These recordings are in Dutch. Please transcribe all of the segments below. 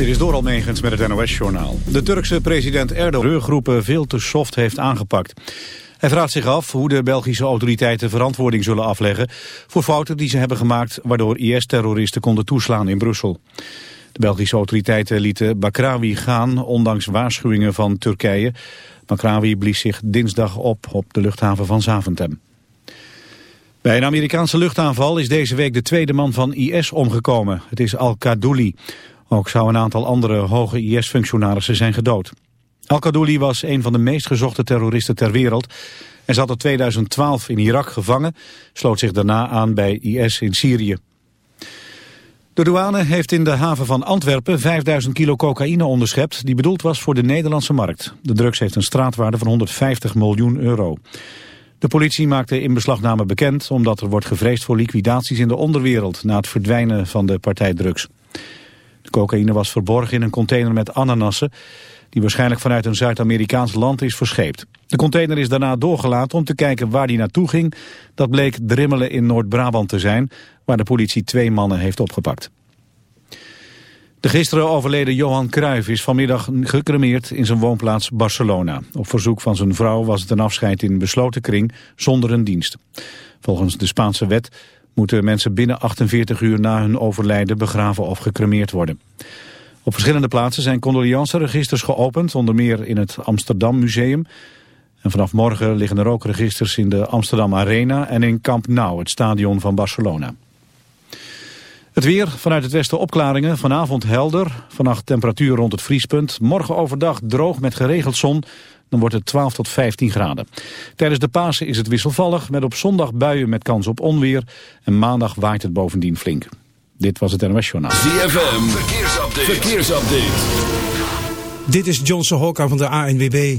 Dit is door Almegens met het NOS-journaal. De Turkse president Erdogan groepen veel te soft heeft aangepakt. Hij vraagt zich af hoe de Belgische autoriteiten verantwoording zullen afleggen... voor fouten die ze hebben gemaakt waardoor IS-terroristen konden toeslaan in Brussel. De Belgische autoriteiten lieten Bakrawi gaan, ondanks waarschuwingen van Turkije. Bakrawi blies zich dinsdag op op de luchthaven van Zaventem. Bij een Amerikaanse luchtaanval is deze week de tweede man van IS omgekomen. Het is Al-Qadouli. Ook zou een aantal andere hoge IS-functionarissen zijn gedood. Al-Qadouli was een van de meest gezochte terroristen ter wereld. Hij zat in 2012 in Irak gevangen, sloot zich daarna aan bij IS in Syrië. De douane heeft in de haven van Antwerpen 5000 kilo cocaïne onderschept... die bedoeld was voor de Nederlandse markt. De drugs heeft een straatwaarde van 150 miljoen euro. De politie maakte inbeslagname bekend... omdat er wordt gevreesd voor liquidaties in de onderwereld... na het verdwijnen van de partijdrugs. De cocaïne was verborgen in een container met ananassen... die waarschijnlijk vanuit een Zuid-Amerikaans land is verscheept. De container is daarna doorgelaten om te kijken waar die naartoe ging. Dat bleek Drimmelen in Noord-Brabant te zijn... waar de politie twee mannen heeft opgepakt. De gisteren overleden Johan Cruijff is vanmiddag gecremeerd in zijn woonplaats Barcelona. Op verzoek van zijn vrouw was het een afscheid in besloten kring zonder een dienst. Volgens de Spaanse wet moeten mensen binnen 48 uur na hun overlijden begraven of gecremeerd worden. Op verschillende plaatsen zijn condoleanceregisters geopend, onder meer in het Amsterdam Museum. En vanaf morgen liggen er ook registers in de Amsterdam Arena en in Camp Nou, het stadion van Barcelona. Het weer, vanuit het westen opklaringen, vanavond helder. Vannacht temperatuur rond het vriespunt. Morgen overdag droog met geregeld zon. Dan wordt het 12 tot 15 graden. Tijdens de Pasen is het wisselvallig, met op zondag buien met kans op onweer. En maandag waait het bovendien flink. Dit was het NOS Journaal. ZFM, verkeersupdate. verkeersupdate. Dit is Johnson Hokka van de ANWB.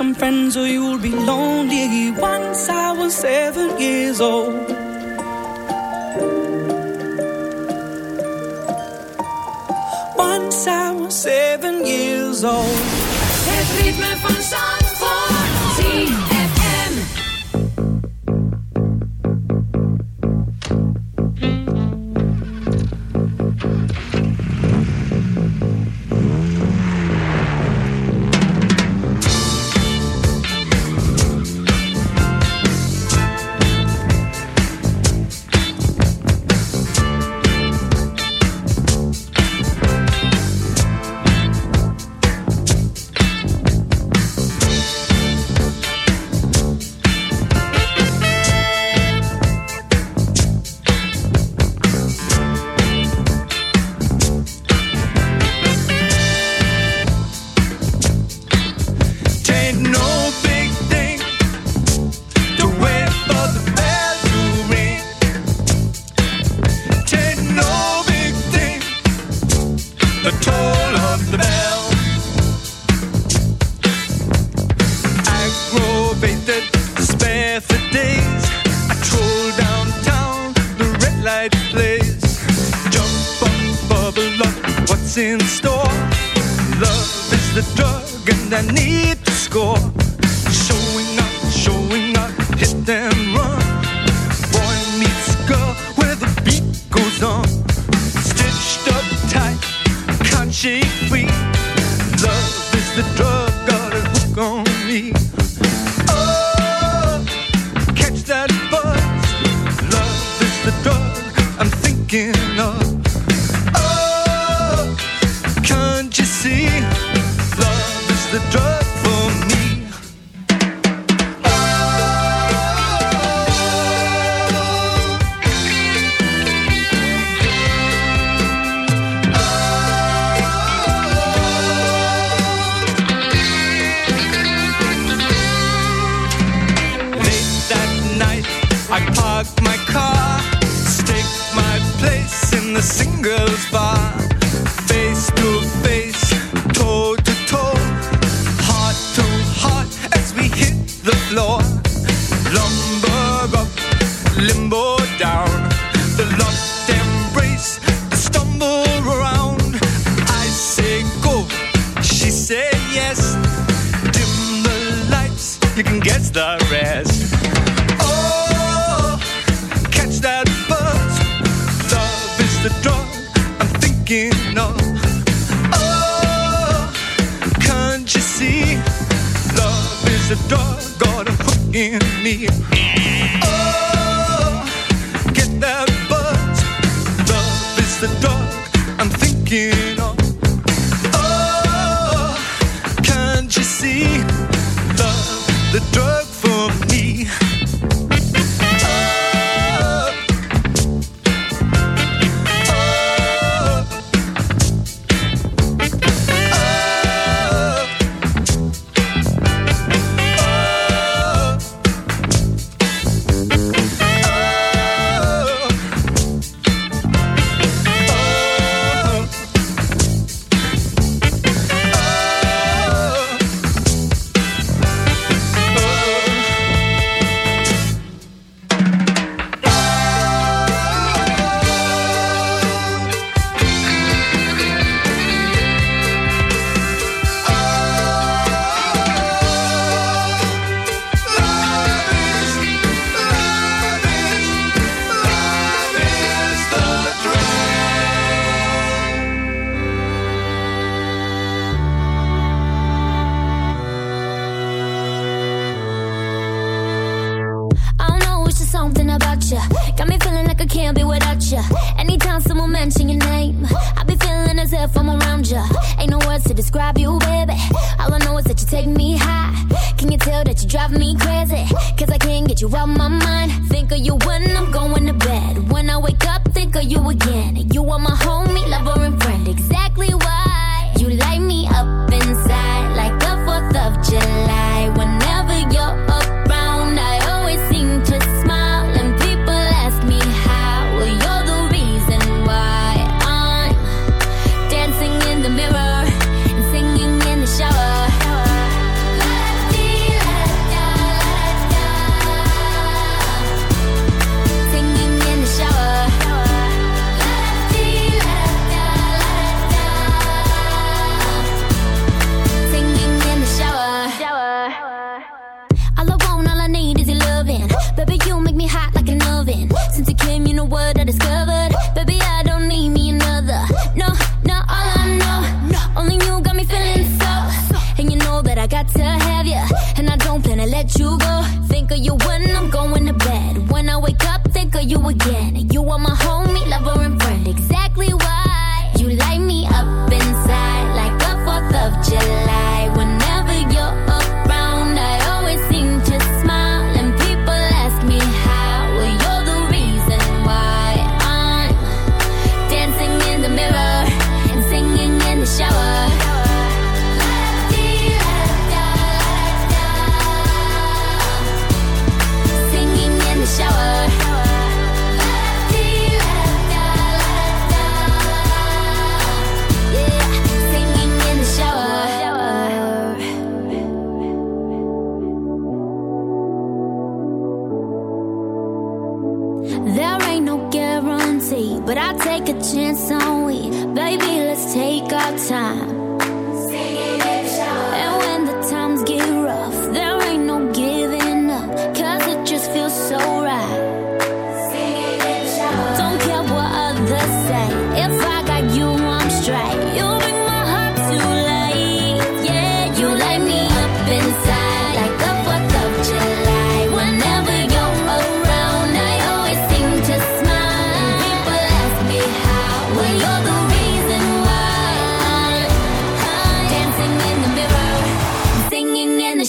Some friends or you'll plays. Jump up, bubble up, what's in store? Love is the drug, and I need to score. Showing up, showing up, hit and run.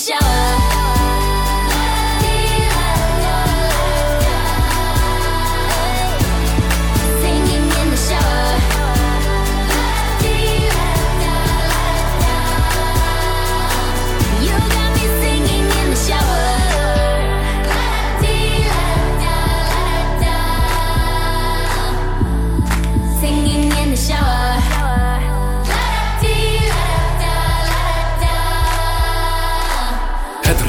shower.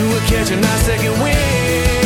you will catch a nice second wind.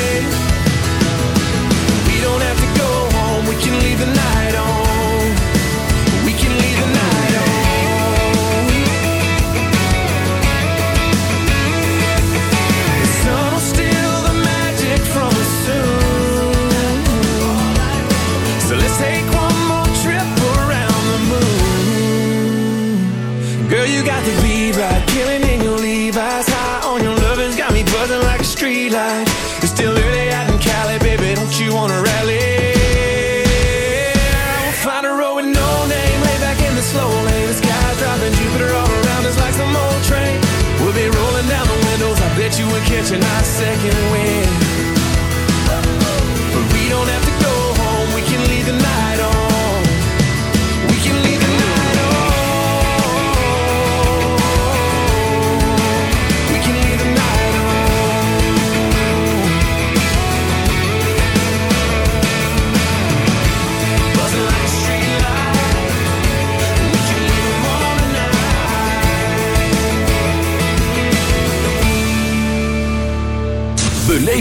and I say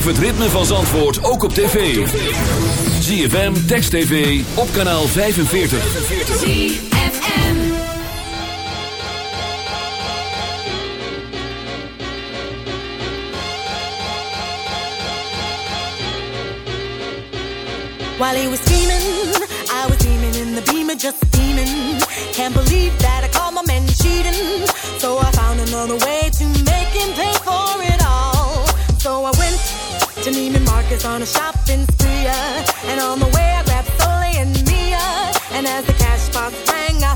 Beleef het ritme van Zandvoort ook op tv. ZFM, Text TV, op kanaal 45. While he was steaming, I was steaming in the beamer, just steaming. Can't believe that I call my men cheating. So I found another way to make him pay for it all. So Janine and Marcus on a shopping spree. Uh, and on the way, I grabbed Soleil and Mia. And as the cash box rang, I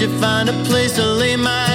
You find a place to lay my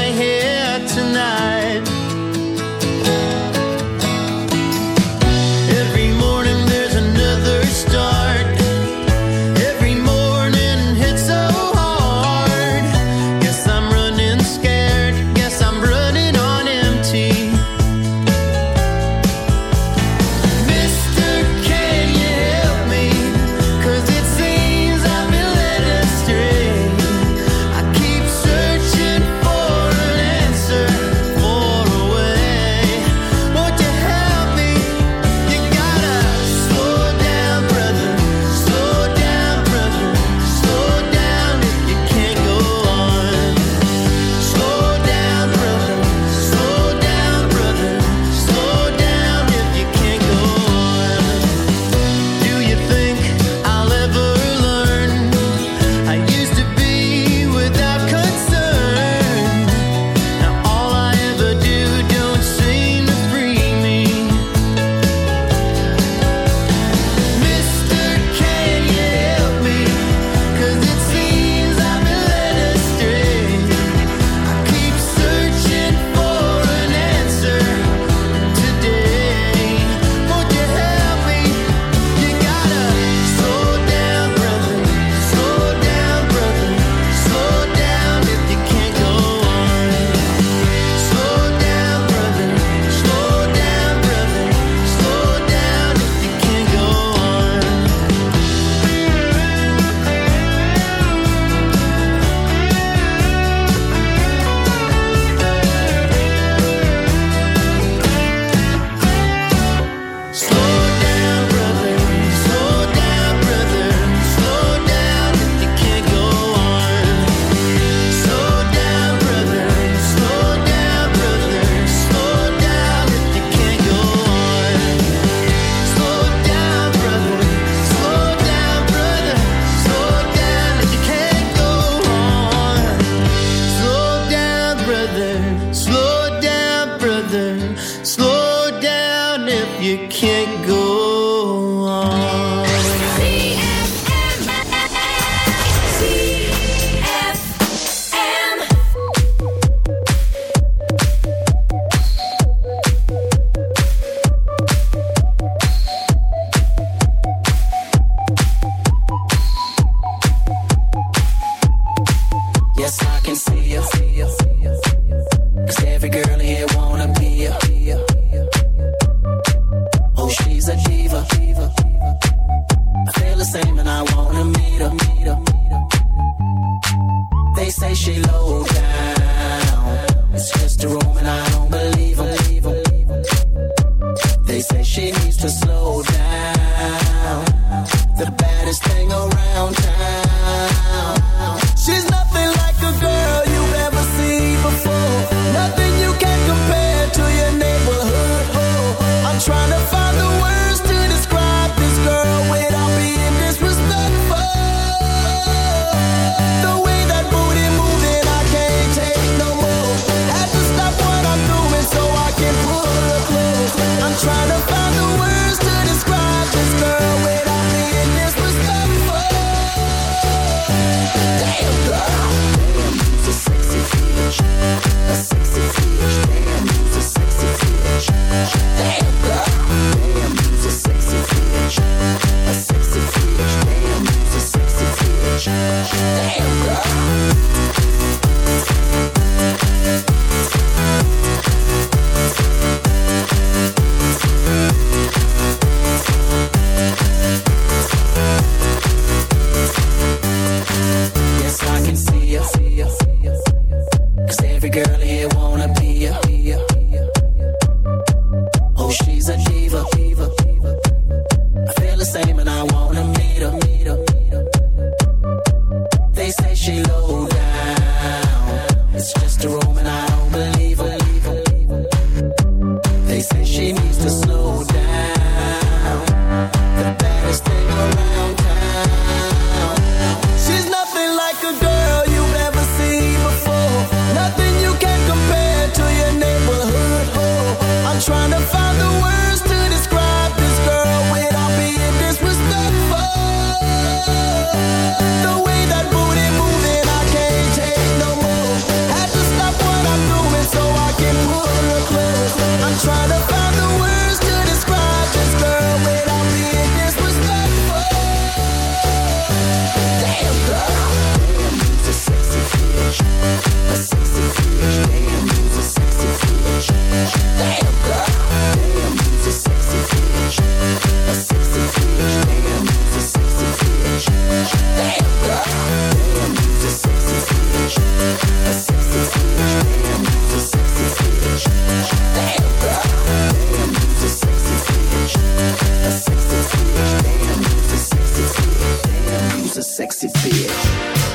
a sexy bitch.